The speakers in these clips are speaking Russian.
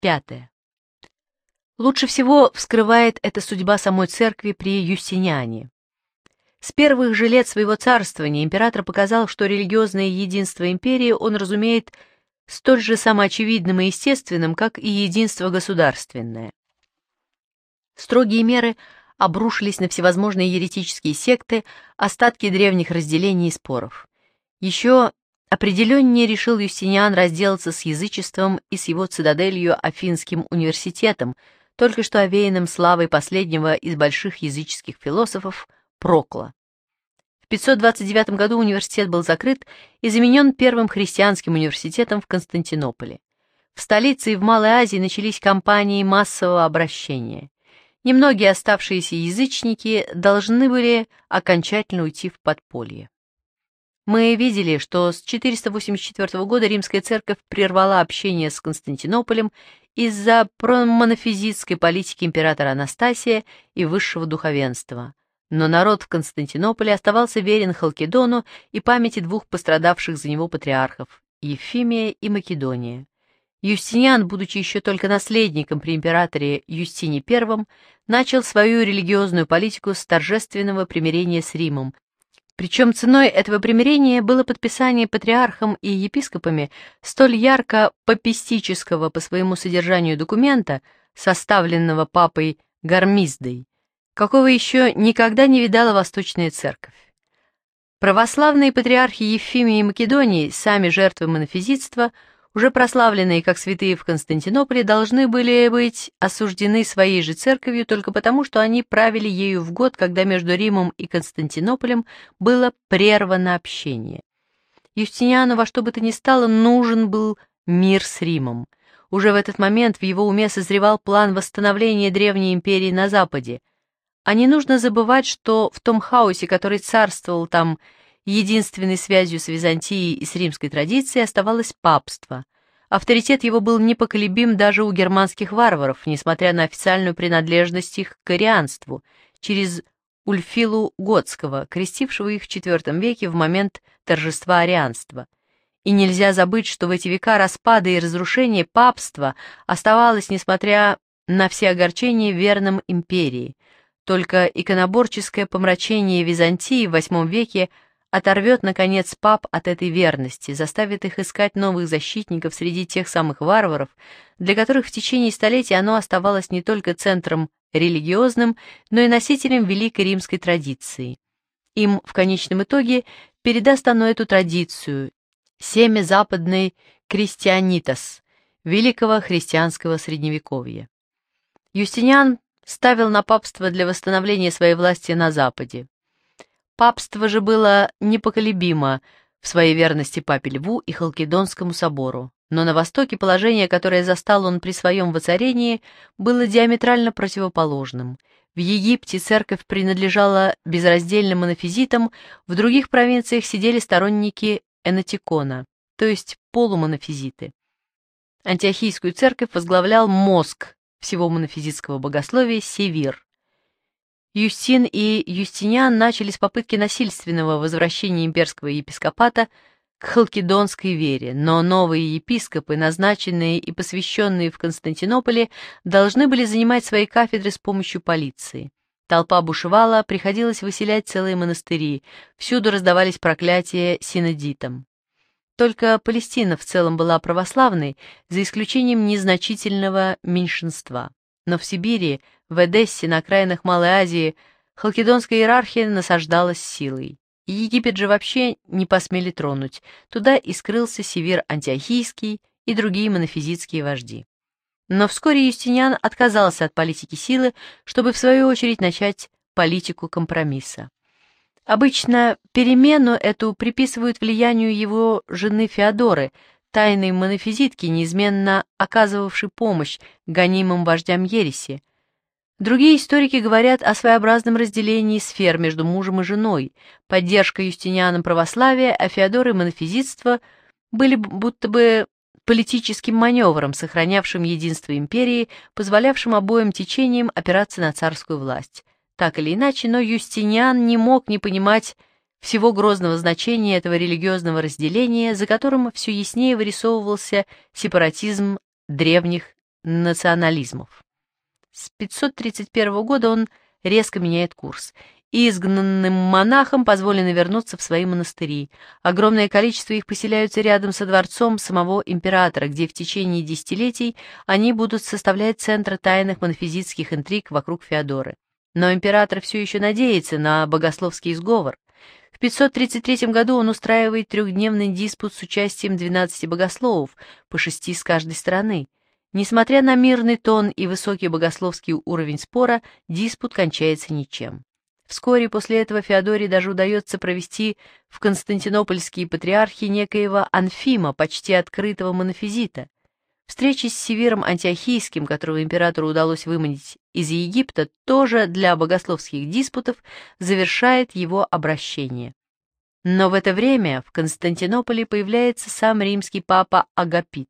Пятое. Лучше всего вскрывает эта судьба самой церкви при Юстиниане. С первых же лет своего царствования император показал, что религиозное единство империи он разумеет столь же самоочевидным и естественным, как и единство государственное. Строгие меры обрушились на всевозможные еретические секты, остатки древних разделений и споров. Еще Определеннее решил Юстиниан разделаться с язычеством и с его цитаделью Афинским университетом, только что овеянным славой последнего из больших языческих философов Прокла. В 529 году университет был закрыт и заменен первым христианским университетом в Константинополе. В столице и в Малой Азии начались кампании массового обращения. Немногие оставшиеся язычники должны были окончательно уйти в подполье. Мы видели, что с 484 года Римская Церковь прервала общение с Константинополем из-за монофизитской политики императора Анастасия и высшего духовенства. Но народ в Константинополе оставался верен Халкидону и памяти двух пострадавших за него патриархов – Ефимия и Македония. Юстиниан, будучи еще только наследником при императоре Юстине I, начал свою религиозную политику с торжественного примирения с Римом, причем ценой этого примирения было подписание патриархом и епископами столь ярко папистического по своему содержанию документа, составленного папой Гармиздой, какого еще никогда не видала Восточная Церковь. Православные патриархи Ефимии и Македонии, сами жертвы монофизитства – уже прославленные как святые в Константинополе, должны были быть осуждены своей же церковью только потому, что они правили ею в год, когда между Римом и Константинополем было прервано общение. Юстиниану во что бы то ни стало нужен был мир с Римом. Уже в этот момент в его уме созревал план восстановления Древней империи на Западе. А не нужно забывать, что в том хаосе, который царствовал там, Единственной связью с Византией и с римской традицией оставалось папство. Авторитет его был непоколебим даже у германских варваров, несмотря на официальную принадлежность их к арианству, через Ульфилу Готского, крестившего их в IV веке в момент торжества арианства. И нельзя забыть, что в эти века распада и разрушения папства оставалось, несмотря на все огорчения, верным империи. Только иконоборческое помрачение Византии в VIII веке – оторвет, наконец, пап от этой верности, заставит их искать новых защитников среди тех самых варваров, для которых в течение столетий оно оставалось не только центром религиозным, но и носителем великой римской традиции. Им в конечном итоге передаст оно эту традицию, семя западной крестианитас, великого христианского средневековья. Юстиниан ставил на папство для восстановления своей власти на Западе. Папство же было непоколебимо в своей верности папе Льву и Халкидонскому собору. Но на Востоке положение, которое застал он при своем воцарении, было диаметрально противоположным. В Египте церковь принадлежала безраздельным монофизитам, в других провинциях сидели сторонники энатикона, то есть полумонофизиты. Антиохийскую церковь возглавлял мозг всего монофизитского богословия Севир, Юстин и Юстиниан начали с попытки насильственного возвращения имперского епископата к халкидонской вере, но новые епископы, назначенные и посвященные в Константинополе, должны были занимать свои кафедры с помощью полиции. Толпа бушевала, приходилось выселять целые монастыри, всюду раздавались проклятия синодитам. Только Палестина в целом была православной, за исключением незначительного меньшинства но в Сибири, в Эдессе, на окраинах Малой Азии халкидонская иерархия насаждалась силой. И Египет же вообще не посмели тронуть, туда и скрылся Севир Антиохийский и другие монофизитские вожди. Но вскоре Юстиниан отказался от политики силы, чтобы в свою очередь начать политику компромисса. Обычно перемену эту приписывают влиянию его жены Феодоры, тайной монофизитки, неизменно оказывавшей помощь гонимым вождям ереси. Другие историки говорят о своеобразном разделении сфер между мужем и женой. Поддержка юстинианам православия, а Феодоры монофизитства были будто бы политическим маневром, сохранявшим единство империи, позволявшим обоим течениям опираться на царскую власть. Так или иначе, но Юстиниан не мог не понимать всего грозного значения этого религиозного разделения, за которым все яснее вырисовывался сепаратизм древних национализмов. С 531 года он резко меняет курс. Изгнанным монахам позволено вернуться в свои монастыри. Огромное количество их поселяются рядом со дворцом самого императора, где в течение десятилетий они будут составлять центр тайных монофизитских интриг вокруг Феодоры. Но император все еще надеется на богословский сговор. В 533 году он устраивает трехдневный диспут с участием 12 богословов, по шести с каждой стороны. Несмотря на мирный тон и высокий богословский уровень спора, диспут кончается ничем. Вскоре после этого Феодоре даже удается провести в константинопольские патриархи некоего Анфима, почти открытого монофизита – Встречи с Севером Антиохийским, которого императору удалось выманить из Египта, тоже для богословских диспутов завершает его обращение. Но в это время в Константинополе появляется сам римский папа Агапит.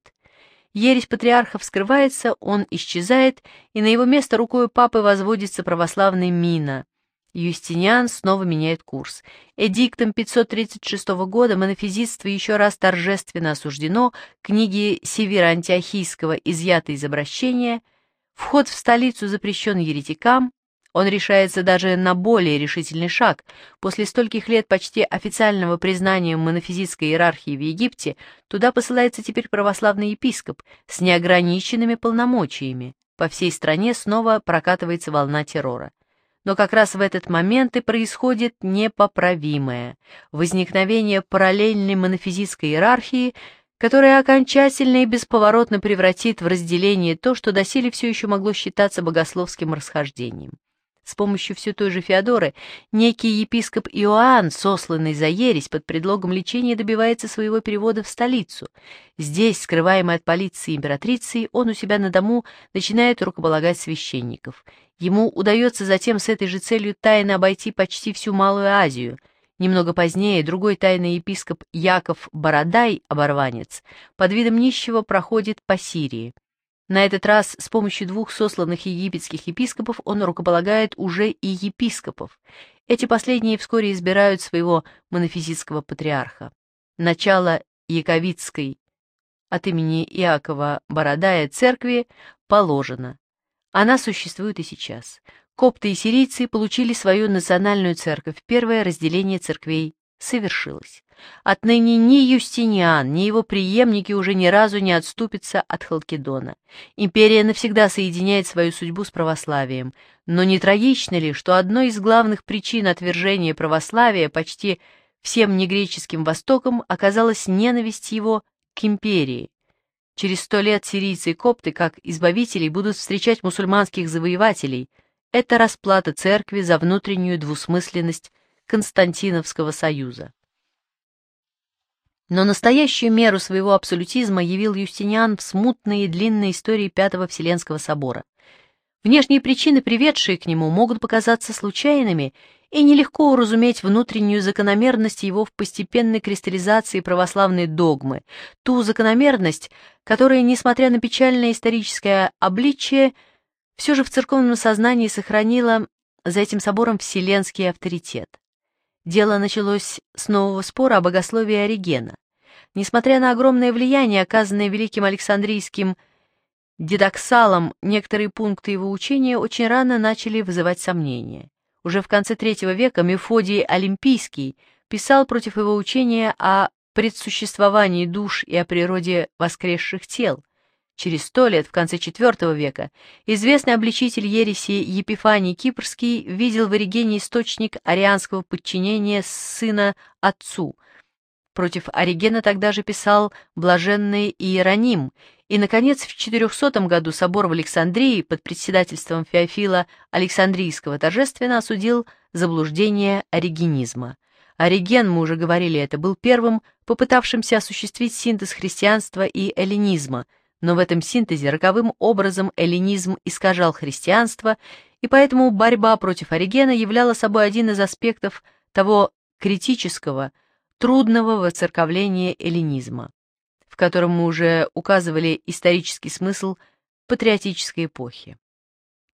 Ересь патриарха вскрывается, он исчезает, и на его место рукой папы возводится православный Мина. Юстиниан снова меняет курс. Эдиктом 536 года монофизитство еще раз торжественно осуждено, книги Севера-Антиохийского изъяты из обращения, вход в столицу запрещен еретикам, он решается даже на более решительный шаг. После стольких лет почти официального признания монофизитской иерархии в Египте туда посылается теперь православный епископ с неограниченными полномочиями. По всей стране снова прокатывается волна террора но как раз в этот момент и происходит непоправимое – возникновение параллельной монофизической иерархии, которая окончательно и бесповоротно превратит в разделение то, что доселе все еще могло считаться богословским расхождением с помощью все той же Феодоры, некий епископ Иоанн, сосланный за ересь под предлогом лечения, добивается своего перевода в столицу. Здесь, скрываемый от полиции императрицы, он у себя на дому начинает рукополагать священников. Ему удается затем с этой же целью тайно обойти почти всю Малую Азию – Немного позднее другой тайный епископ Яков Бородай, оборванец, под видом нищего проходит по Сирии. На этот раз с помощью двух сосланных египетских епископов он рукополагает уже и епископов. Эти последние вскоре избирают своего монофизитского патриарха. Начало Яковицкой от имени Иакова Бородая церкви положено. Она существует и сейчас. Копты и сирийцы получили свою национальную церковь, первое разделение церквей совершилось. Отныне ни Юстиниан, ни его преемники уже ни разу не отступятся от Халкидона. Империя навсегда соединяет свою судьбу с православием. Но не трагично ли, что одной из главных причин отвержения православия почти всем негреческим Востоком оказалась ненависть его к империи? Через сто лет сирийцы и копты, как избавителей, будут встречать мусульманских завоевателей. Это расплата церкви за внутреннюю двусмысленность Константиновского союза. Но настоящую меру своего абсолютизма явил Юстиниан в смутной и длинной истории Пятого Вселенского собора. Внешние причины, приведшие к нему, могут показаться случайными, и нелегко уразуметь внутреннюю закономерность его в постепенной кристаллизации православной догмы, ту закономерность, которая, несмотря на печальное историческое обличие, все же в церковном сознании сохранила за этим собором вселенский авторитет. Дело началось с нового спора о богословии Оригена. Несмотря на огромное влияние, оказанное великим Александрийским дидаксалом, некоторые пункты его учения очень рано начали вызывать сомнения. Уже в конце III века Мефодий Олимпийский писал против его учения о предсуществовании душ и о природе воскресших тел, Через сто лет, в конце IV века, известный обличитель ереси Епифаний Кипрский видел в Оригене источник арианского подчинения сына отцу. Против Оригена тогда же писал блаженный Иероним, и, наконец, в 400 году собор в Александрии под председательством Феофила Александрийского торжественно осудил заблуждение оригенизма. Ориген, мы уже говорили это, был первым, попытавшимся осуществить синтез христианства и эллинизма – но в этом синтезе роковым образом эллинизм искажал христианство, и поэтому борьба против Оригена являла собой один из аспектов того критического, трудного воцерковления эллинизма, в котором мы уже указывали исторический смысл патриотической эпохи.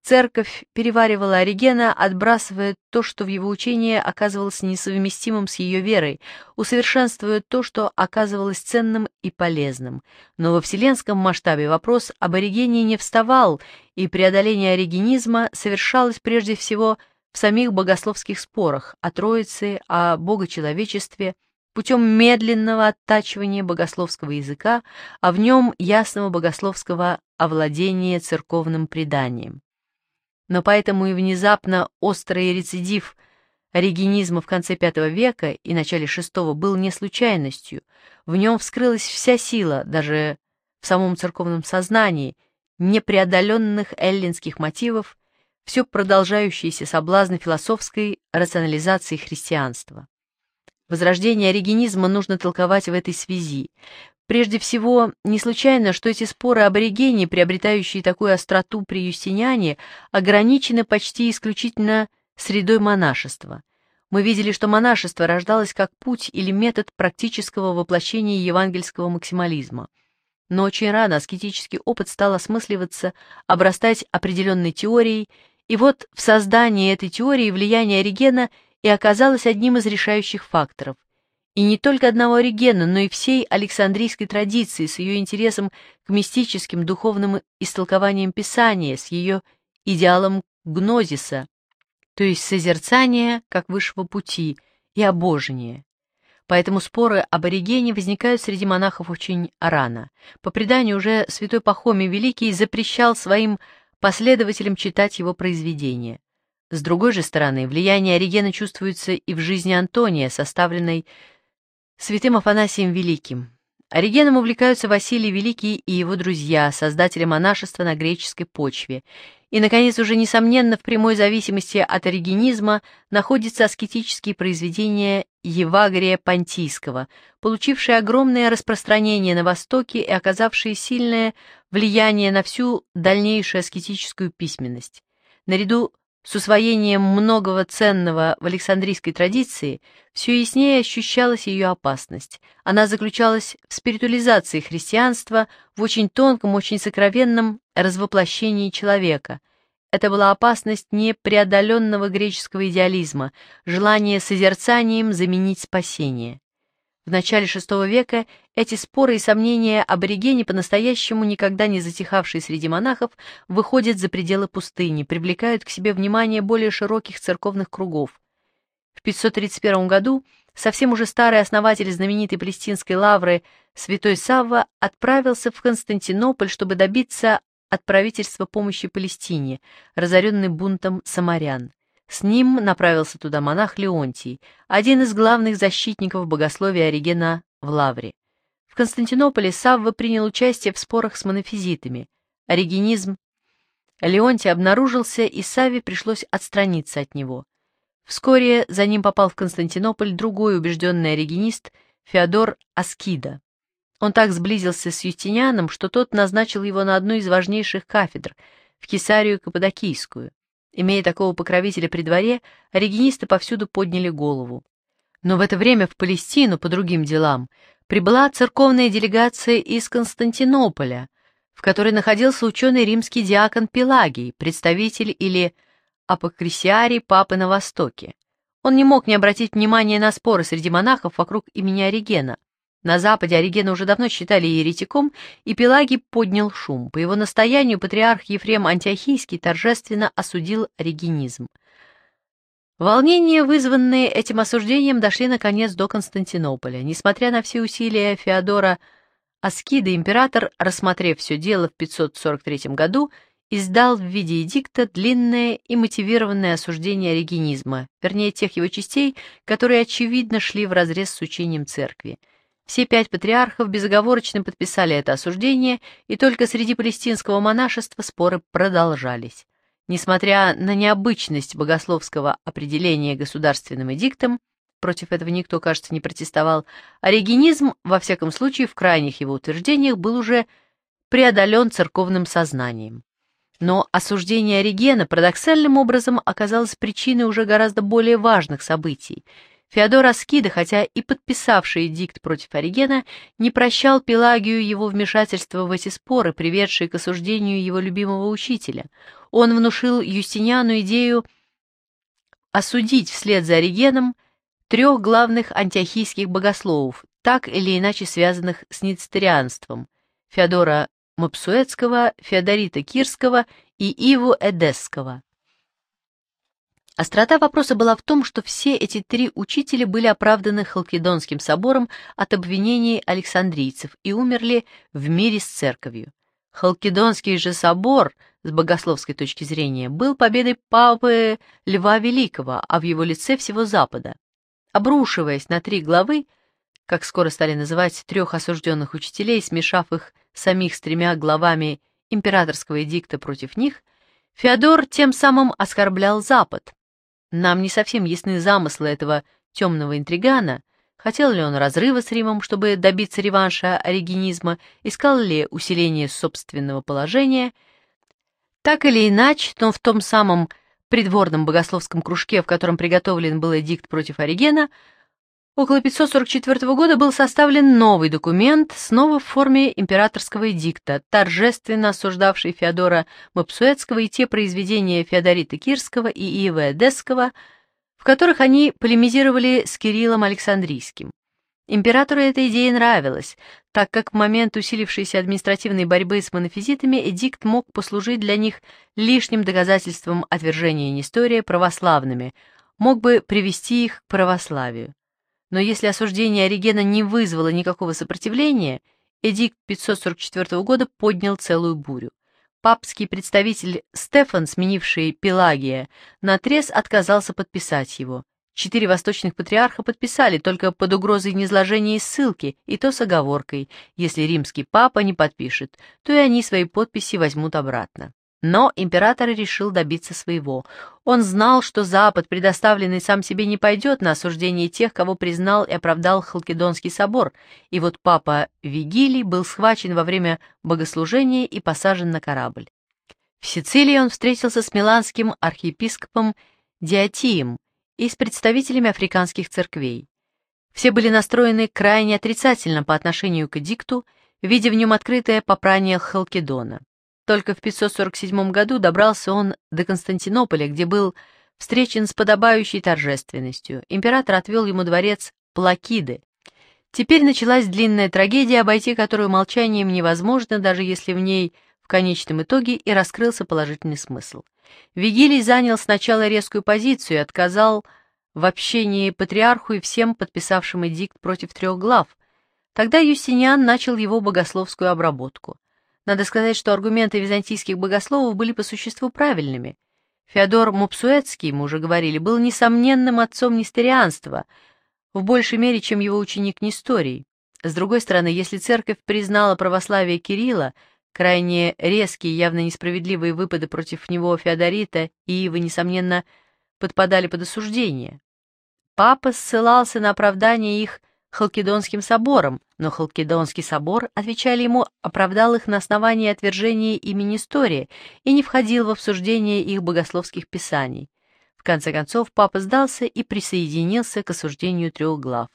Церковь переваривала Оригена, отбрасывая то, что в его учении оказывалось несовместимым с ее верой, усовершенствуя то, что оказывалось ценным и полезным. Но во вселенском масштабе вопрос об Оригене не вставал, и преодоление оригенизма совершалось прежде всего в самих богословских спорах о Троице, о богочеловечестве, путем медленного оттачивания богословского языка, а в нем ясного богословского овладения церковным преданием но поэтому и внезапно острый рецидив оригенизма в конце V века и начале VI был не случайностью. В нем вскрылась вся сила, даже в самом церковном сознании, непреодоленных эллинских мотивов, все продолжающиеся соблазны философской рационализации христианства. Возрождение оригенизма нужно толковать в этой связи. Прежде всего, не случайно, что эти споры аборигений, приобретающие такую остроту при юстиняне, ограничены почти исключительно средой монашества. Мы видели, что монашество рождалось как путь или метод практического воплощения евангельского максимализма. Но очень рано аскетический опыт стал осмысливаться, обрастать определенной теорией, и вот в создании этой теории влияние Оригена и оказалось одним из решающих факторов и не только одного Оригена, но и всей Александрийской традиции с ее интересом к мистическим духовным истолкованиям Писания, с ее идеалом гнозиса, то есть созерцания как высшего пути и обожения. Поэтому споры об Оригене возникают среди монахов очень рано. По преданию уже святой Пахомий Великий запрещал своим последователям читать его произведения. С другой же стороны, влияние Оригена чувствуется и в жизни Антония, составленной святым Афанасием Великим. Оригеном увлекаются Василий Великий и его друзья, создатели монашества на греческой почве. И, наконец, уже несомненно, в прямой зависимости от оригенизма находятся аскетические произведения Евагрия Понтийского, получившие огромное распространение на Востоке и оказавшие сильное влияние на всю дальнейшую аскетическую письменность. Наряду с усвоением многого ценного в Александрийской традиции все яснее ощущалась ее опасность. Она заключалась в спиритуализации христианства, в очень тонком, очень сокровенном развоплощении человека. Это была опасность непреодоленного греческого идеализма, желание созерцанием заменить спасение. В начале VI века эти споры и сомнения аборигене, по-настоящему никогда не затихавшие среди монахов, выходят за пределы пустыни, привлекают к себе внимание более широких церковных кругов. В 531 году совсем уже старый основатель знаменитой палестинской лавры святой Савва отправился в Константинополь, чтобы добиться от правительства помощи Палестине, разоренной бунтом самарян. С ним направился туда монах Леонтий, один из главных защитников богословия Оригена в Лавре. Константинополе Савва принял участие в спорах с монофизитами. Оригенизм Леонтий обнаружился, и Савве пришлось отстраниться от него. Вскоре за ним попал в Константинополь другой убежденный оригенист Феодор Аскида. Он так сблизился с Юстинианом, что тот назначил его на одну из важнейших кафедр — в Кесарию Каппадокийскую. Имея такого покровителя при дворе, оригенисты повсюду подняли голову. Но в это время в Палестину по другим делам прибыла церковная делегация из Константинополя, в которой находился ученый римский диакон Пелагий, представитель или апокрисиарий Папы на Востоке. Он не мог не обратить внимания на споры среди монахов вокруг имени Оригена. На Западе Оригена уже давно считали еретиком, и Пелагий поднял шум. По его настоянию патриарх Ефрем Антиохийский торжественно осудил оригенизм – Волнения, вызванные этим осуждением, дошли, наконец, до Константинополя. Несмотря на все усилия Феодора Аскида, император, рассмотрев все дело в 543 году, издал в виде эдикта длинное и мотивированное осуждение оригенизма, вернее, тех его частей, которые, очевидно, шли вразрез с учением церкви. Все пять патриархов безоговорочно подписали это осуждение, и только среди палестинского монашества споры продолжались. Несмотря на необычность богословского определения государственным эдиктом, против этого никто, кажется, не протестовал, оригенизм, во всяком случае, в крайних его утверждениях был уже преодолен церковным сознанием. Но осуждение Оригена парадоксальным образом оказалось причиной уже гораздо более важных событий – Феодор Аскида, хотя и подписавший эдикт против Оригена, не прощал Пелагию его вмешательства в эти споры, приведшие к осуждению его любимого учителя. Он внушил Юстиниану идею осудить вслед за Оригеном трех главных антиохийских богословов, так или иначе связанных с ництерианством – Феодора Мапсуэцкого, Феодорита Кирского и Иву Эдесского. Острота вопроса была в том, что все эти три учителя были оправданы Халкидонским собором от обвинений александрийцев и умерли в мире с церковью. Халкидонский же собор, с богословской точки зрения, был победой папы Льва Великого, а в его лице всего Запада. Обрушиваясь на три главы, как скоро стали называть трех осужденных учителей, смешав их самих с тремя главами императорского эдикта против них, Феодор тем самым оскорблял Запад, нам не совсем ясны замыслы этого темного интригана, хотел ли он разрыва с Римом, чтобы добиться реванша оригенизма, искал ли усиление собственного положения. Так или иначе, но в том самом придворном богословском кружке, в котором приготовлен был эдикт против Оригена, Около 544 года был составлен новый документ, снова в форме императорского эдикта, торжественно осуждавший Феодора Мапсуэцкого и те произведения Феодорита Кирского и Иева Эдесского, в которых они полемизировали с Кириллом Александрийским. Императору эта идея нравилась, так как в момент усилившейся административной борьбы с монофизитами эдикт мог послужить для них лишним доказательством отвержения Нестория православными, мог бы привести их к православию но если осуждение Оригена не вызвало никакого сопротивления, Эдикт 544 года поднял целую бурю. Папский представитель Стефан, сменивший Пелагия, наотрез отказался подписать его. Четыре восточных патриарха подписали только под угрозой низложения и ссылки, и то с оговоркой, если римский папа не подпишет, то и они свои подписи возьмут обратно. Но император решил добиться своего. Он знал, что Запад, предоставленный сам себе, не пойдет на осуждение тех, кого признал и оправдал Халкидонский собор, и вот папа Вигилий был схвачен во время богослужения и посажен на корабль. В Сицилии он встретился с миланским архиепископом Диатием и с представителями африканских церквей. Все были настроены крайне отрицательно по отношению к эдикту, видя в нем открытое попрание Халкидона. Только в 547 году добрался он до Константинополя, где был встречен с подобающей торжественностью. Император отвел ему дворец Плакиды. Теперь началась длинная трагедия, обойти которую молчанием невозможно, даже если в ней в конечном итоге и раскрылся положительный смысл. Вигилий занял сначала резкую позицию и отказал в общении патриарху и всем подписавшим эдикт против трех глав. Тогда Юстиниан начал его богословскую обработку. Надо сказать, что аргументы византийских богословов были по существу правильными. Феодор Мупсуэцкий, мы уже говорили, был несомненным отцом нестерианства, в большей мере, чем его ученик Несторий. С другой стороны, если церковь признала православие Кирилла, крайне резкие, явно несправедливые выпады против него Феодорита и Ивы, несомненно, подпадали под осуждение. Папа ссылался на оправдание их Халкидонским собором, но Халкидонский собор, отвечали ему, оправдал их на основании отвержения имени Истории и не входил в обсуждение их богословских писаний. В конце концов, папа сдался и присоединился к осуждению трех глав.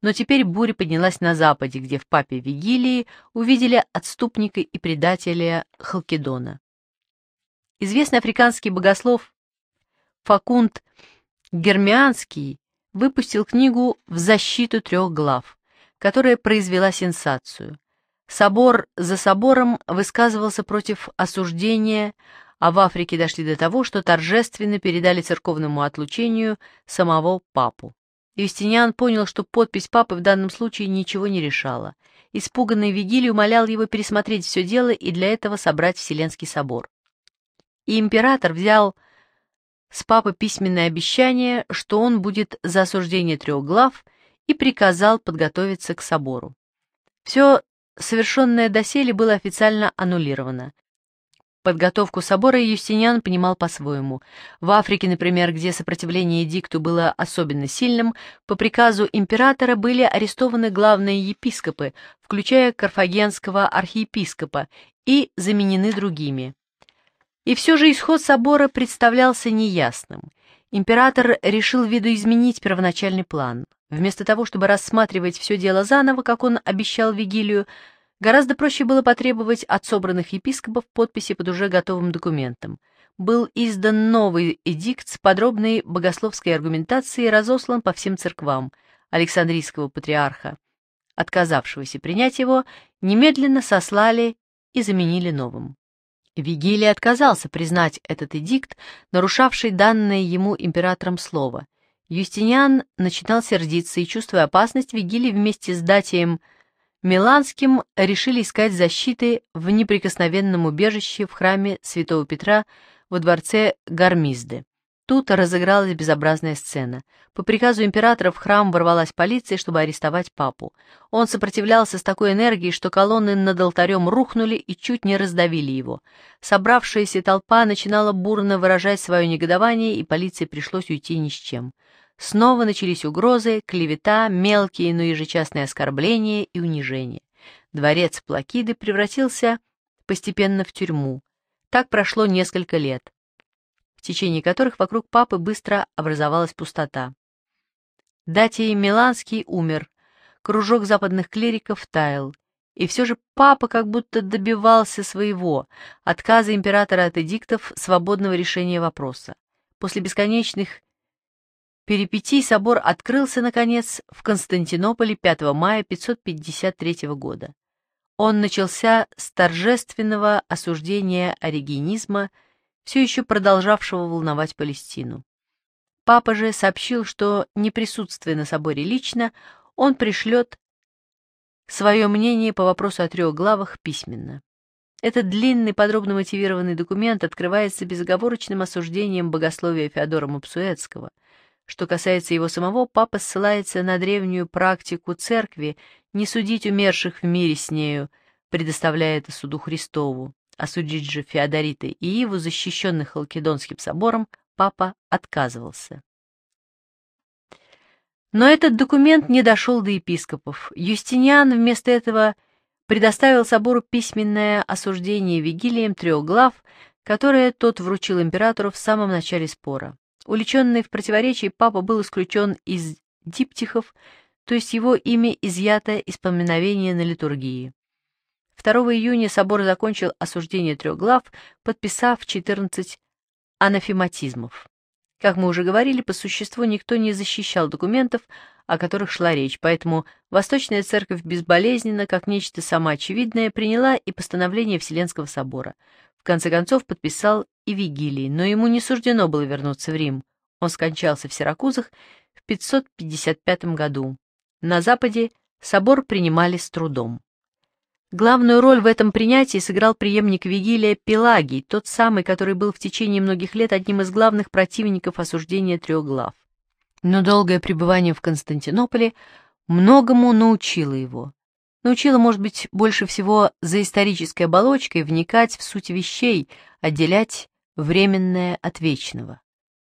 Но теперь буря поднялась на западе, где в папе Вигилии увидели отступника и предателя Халкидона. Известный африканский богослов Факунд Гермианский выпустил книгу «В защиту трех глав», которая произвела сенсацию. Собор за собором высказывался против осуждения, а в Африке дошли до того, что торжественно передали церковному отлучению самого папу. Юстиниан понял, что подпись папы в данном случае ничего не решала. Испуганный Вигилий умолял его пересмотреть все дело и для этого собрать Вселенский собор. И император взял с папы письменное обещание, что он будет за осуждение трех глав и приказал подготовиться к собору. Все совершенное доселе было официально аннулировано. Подготовку собора Юстиниан понимал по-своему. В Африке, например, где сопротивление эдикту было особенно сильным, по приказу императора были арестованы главные епископы, включая карфагенского архиепископа, и заменены другими. И все же исход собора представлялся неясным. Император решил видоизменить первоначальный план. Вместо того, чтобы рассматривать все дело заново, как он обещал Вигилию, гораздо проще было потребовать от собранных епископов подписи под уже готовым документом. Был издан новый эдикт с подробной богословской аргументацией разослан по всем церквам Александрийского патриарха. Отказавшегося принять его, немедленно сослали и заменили новым. Вигилий отказался признать этот эдикт, нарушавший данное ему императором слово. Юстиниан начинал сердиться, и, чувствуя опасность, Вигилий вместе с Датием Миланским решили искать защиты в неприкосновенном убежище в храме святого Петра во дворце Гармизды. Тут разыгралась безобразная сцена. По приказу императора в храм ворвалась полиция, чтобы арестовать папу. Он сопротивлялся с такой энергией, что колонны над алтарем рухнули и чуть не раздавили его. Собравшаяся толпа начинала бурно выражать свое негодование, и полиции пришлось уйти ни с чем. Снова начались угрозы, клевета, мелкие, но ежечасные оскорбления и унижения. Дворец Плакиды превратился постепенно в тюрьму. Так прошло несколько лет в течение которых вокруг папы быстро образовалась пустота. Датий Миланский умер, кружок западных клириков таял, и все же папа как будто добивался своего, отказа императора от эдиктов, свободного решения вопроса. После бесконечных перипетий собор открылся, наконец, в Константинополе 5 мая 553 года. Он начался с торжественного осуждения оригенизма – все еще продолжавшего волновать Палестину. Папа же сообщил, что, не присутствуя на соборе лично, он пришлет свое мнение по вопросу о трех главах письменно. Этот длинный, подробно мотивированный документ открывается безоговорочным осуждением богословия Феодора Мапсуэцкого. Что касается его самого, папа ссылается на древнюю практику церкви не судить умерших в мире с нею, предоставляя это суду Христову. Осудить же Феодорита и Иву, защищенных Халкидонским собором, папа отказывался. Но этот документ не дошел до епископов. Юстиниан вместо этого предоставил собору письменное осуждение Вигилием трех глав, которое тот вручил императору в самом начале спора. Уличенный в противоречии, папа был исключен из диптихов, то есть его имя изъято из поминовения на литургии. 2 июня собор закончил осуждение трех глав, подписав 14 анафематизмов. Как мы уже говорили, по существу никто не защищал документов, о которых шла речь, поэтому Восточная Церковь безболезненно, как нечто самоочевидное, приняла и постановление Вселенского Собора. В конце концов подписал и Вигилий, но ему не суждено было вернуться в Рим. Он скончался в Сиракузах в 555 году. На Западе собор принимали с трудом. Главную роль в этом принятии сыграл преемник Вигилия Пелагий, тот самый, который был в течение многих лет одним из главных противников осуждения трех глав. Но долгое пребывание в Константинополе многому научило его. Научило, может быть, больше всего за исторической оболочкой вникать в суть вещей, отделять временное от вечного.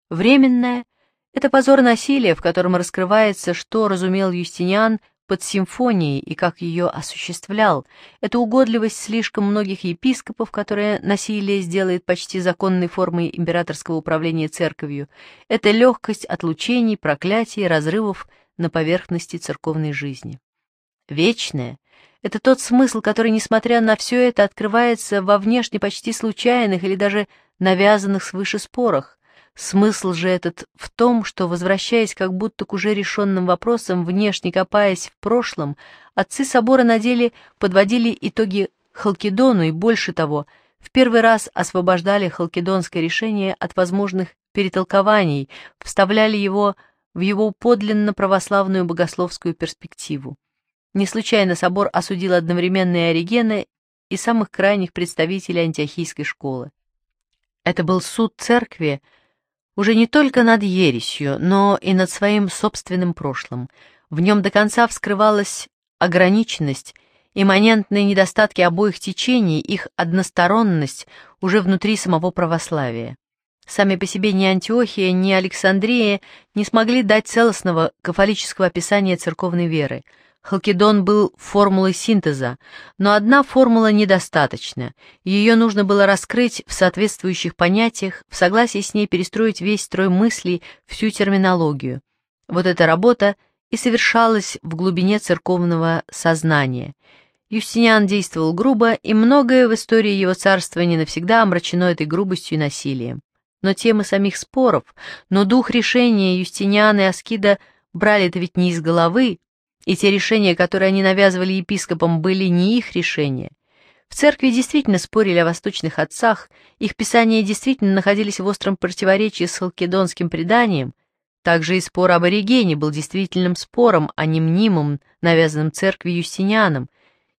Временное — это позор насилия, в котором раскрывается, что разумел Юстиниан — под симфонией и как ее осуществлял, эта угодливость слишком многих епископов, которые насилие сделает почти законной формой императорского управления церковью, это легкость отлучений, проклятий, разрывов на поверхности церковной жизни. Вечное — это тот смысл, который, несмотря на все это, открывается во внешне почти случайных или даже навязанных свыше спорах, Смысл же этот в том, что, возвращаясь как будто к уже решенным вопросам, внешне копаясь в прошлом, отцы собора на деле подводили итоги Халкидону и, больше того, в первый раз освобождали халкидонское решение от возможных перетолкований, вставляли его в его подлинно православную богословскую перспективу. Не случайно собор осудил одновременные и и самых крайних представителей антиохийской школы. Это был суд церкви, уже не только над ересью, но и над своим собственным прошлым. В нем до конца вскрывалась ограниченность, имманентные недостатки обоих течений, их односторонность уже внутри самого православия. Сами по себе ни Антиохия, ни Александрия не смогли дать целостного кафолического описания церковной веры – Халкидон был формулой синтеза, но одна формула недостаточна, ее нужно было раскрыть в соответствующих понятиях, в согласии с ней перестроить весь строй мыслей, всю терминологию. Вот эта работа и совершалась в глубине церковного сознания. Юстиниан действовал грубо, и многое в истории его царства не навсегда омрачено этой грубостью и насилием. Но темы самих споров, но дух решения Юстиниана и Аскида – брали это ведь не из головы, и те решения, которые они навязывали епископам, были не их решения. В церкви действительно спорили о восточных отцах, их писания действительно находились в остром противоречии с халкидонским преданием, также и спор об Оригене был действительным спором, а не мнимым, навязанным церкви Юстинианом.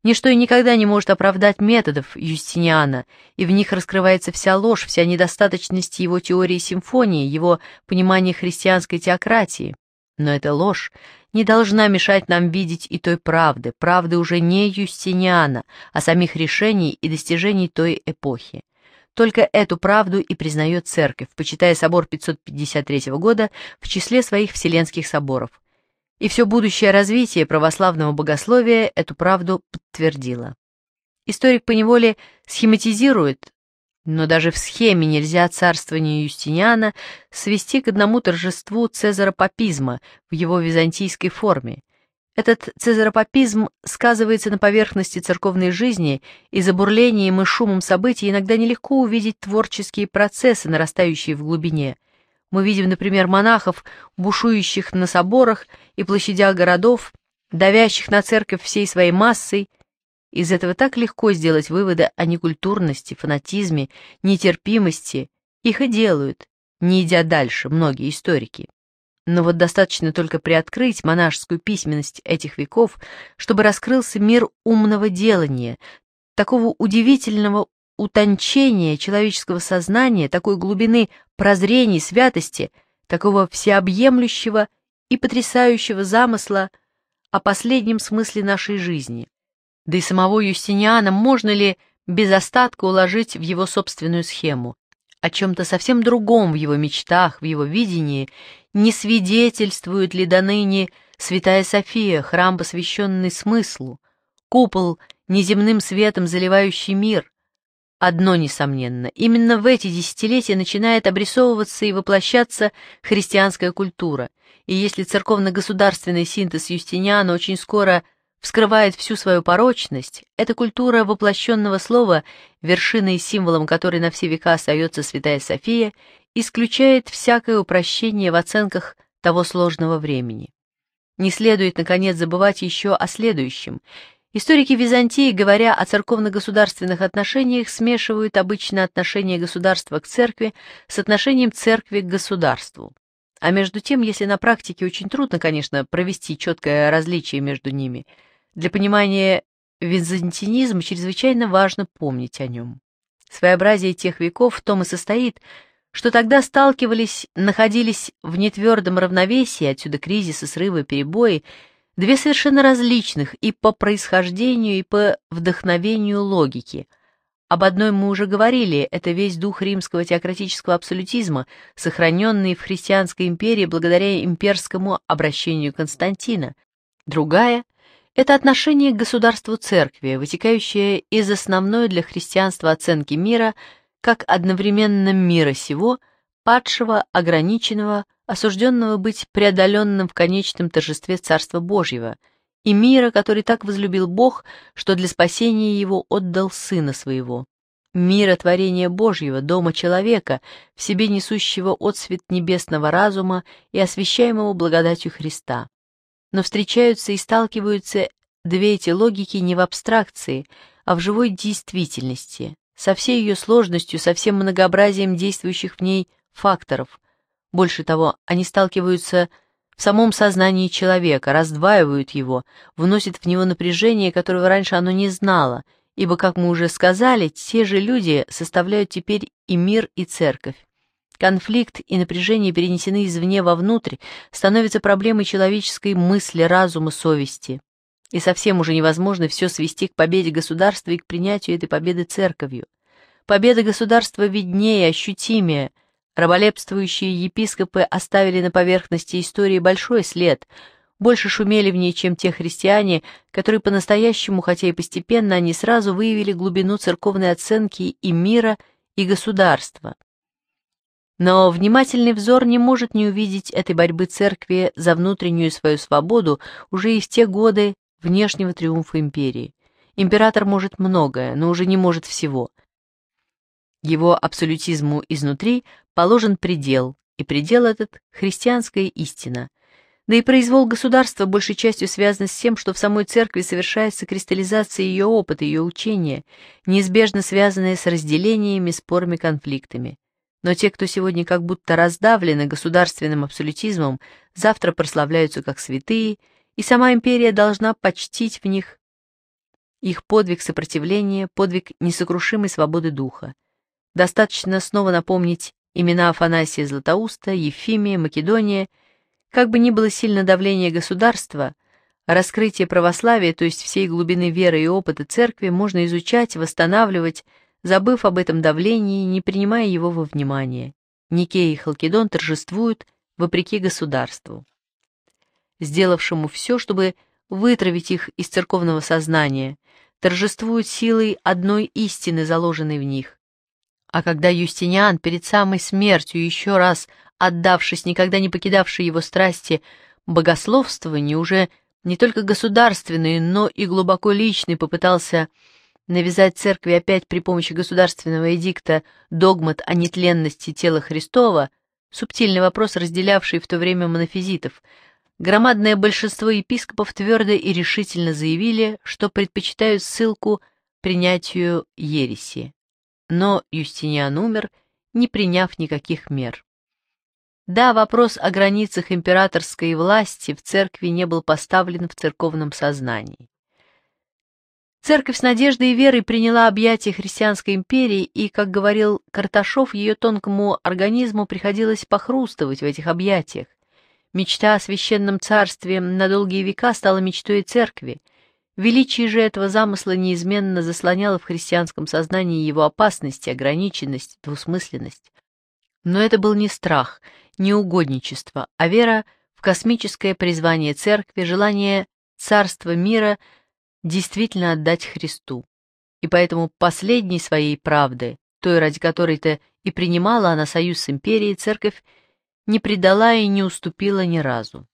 Ничто и никогда не может оправдать методов Юстиниана, и в них раскрывается вся ложь, вся недостаточность его теории симфонии, его понимания христианской теократии. Но эта ложь не должна мешать нам видеть и той правды, правды уже не Юстиниана, а самих решений и достижений той эпохи. Только эту правду и признает Церковь, почитая собор 553 года в числе своих вселенских соборов. И все будущее развитие православного богословия эту правду подтвердило. Историк поневоле схематизирует но даже в схеме нельзя царствование Юстиниана свести к одному торжеству цезаропапизма в его византийской форме. Этот цезаропапизм сказывается на поверхности церковной жизни, и за бурлением и шумом событий иногда нелегко увидеть творческие процессы, нарастающие в глубине. Мы видим, например, монахов, бушующих на соборах и площадях городов, давящих на церковь всей своей массой, из этого так легко сделать выводы о некультурности, фанатизме, нетерпимости. Их и делают, не идя дальше, многие историки. Но вот достаточно только приоткрыть монашескую письменность этих веков, чтобы раскрылся мир умного делания, такого удивительного утончения человеческого сознания, такой глубины прозрений святости, такого всеобъемлющего и потрясающего замысла о последнем смысле нашей жизни. Да и самого Юстиниана можно ли без остатка уложить в его собственную схему? О чем-то совсем другом в его мечтах, в его видении не свидетельствует ли до ныне Святая София, храм, посвященный смыслу, купол, неземным светом заливающий мир. Одно несомненно, именно в эти десятилетия начинает обрисовываться и воплощаться христианская культура, и если церковно-государственный синтез Юстиниана очень скоро – вскрывает всю свою порочность, эта культура воплощенного слова, вершиной и символом которой на все века остается Святая София, исключает всякое упрощение в оценках того сложного времени. Не следует, наконец, забывать еще о следующем. Историки Византии, говоря о церковно-государственных отношениях, смешивают обычно отношение государства к церкви с отношением церкви к государству. А между тем, если на практике очень трудно, конечно, провести четкое различие между ними – для понимания византинизма чрезвычайно важно помнить о нем. Своеобразие тех веков в том и состоит, что тогда сталкивались, находились в нетвердом равновесии, отсюда кризисы, срывы, перебои, две совершенно различных и по происхождению, и по вдохновению логики. Об одной мы уже говорили, это весь дух римского теократического абсолютизма, сохраненный в христианской империи благодаря имперскому обращению Константина. Другая — это отношение к государству церкви, вытекающее из основной для христианства оценки мира как одновременно мира сего, падшего, ограниченного, осужденного быть преодоленным в конечном торжестве Царства Божьего, и мира, который так возлюбил Бог, что для спасения его отдал Сына Своего. Мира творения Божьего, дома человека, в себе несущего отсвет небесного разума и освящаемого благодатью Христа но встречаются и сталкиваются две эти логики не в абстракции, а в живой действительности, со всей ее сложностью, со всем многообразием действующих в ней факторов. Больше того, они сталкиваются в самом сознании человека, раздваивают его, вносят в него напряжение, которого раньше оно не знало, ибо, как мы уже сказали, те же люди составляют теперь и мир, и церковь. Конфликт и напряжение перенесены извне вовнутрь, становятся проблемой человеческой мысли, разума, совести. И совсем уже невозможно все свести к победе государства и к принятию этой победы церковью. Победа государства виднее, ощутимее. Раболепствующие епископы оставили на поверхности истории большой след, больше шумели в ней, чем те христиане, которые по-настоящему, хотя и постепенно, они сразу выявили глубину церковной оценки и мира, и государства. Но внимательный взор не может не увидеть этой борьбы церкви за внутреннюю свою свободу уже и в те годы внешнего триумфа империи. Император может многое, но уже не может всего. Его абсолютизму изнутри положен предел, и предел этот – христианская истина. Да и произвол государства большей частью связан с тем, что в самой церкви совершается кристаллизация ее опыта, ее учения, неизбежно связанная с разделениями, спорами, конфликтами. Но те, кто сегодня как будто раздавлены государственным абсолютизмом, завтра прославляются как святые, и сама империя должна почтить в них их подвиг сопротивления, подвиг несокрушимой свободы духа. Достаточно снова напомнить имена Афанасия Златоуста, Ефимия, Македония. Как бы ни было сильно давление государства, раскрытие православия, то есть всей глубины веры и опыта церкви, можно изучать, восстанавливать, забыв об этом давлении, не принимая его во внимание. Никея и Халкидон торжествуют вопреки государству, сделавшему все, чтобы вытравить их из церковного сознания, торжествуют силой одной истины, заложенной в них. А когда Юстиниан перед самой смертью еще раз отдавшись, никогда не покидавшей его страсти, богословствование уже не только государственное, но и глубоко личное попытался навязать церкви опять при помощи государственного эдикта догмат о нетленности тела Христова, субтильный вопрос, разделявший в то время монофизитов, громадное большинство епископов твердо и решительно заявили, что предпочитают ссылку принятию ереси. Но Юстиниан умер, не приняв никаких мер. Да, вопрос о границах императорской власти в церкви не был поставлен в церковном сознании. Церковь с надеждой и верой приняла объятия христианской империи, и, как говорил Карташов, ее тонкому организму приходилось похрустывать в этих объятиях. Мечта о священном царстве на долгие века стала мечтой церкви. Величие же этого замысла неизменно заслоняло в христианском сознании его опасность, ограниченность, двусмысленность. Но это был не страх, не угодничество, а вера в космическое призвание церкви, желание царства мира — действительно отдать Христу. И поэтому последней своей правды, той, ради которой-то и принимала она союз с империей, церковь не предала и не уступила ни разу.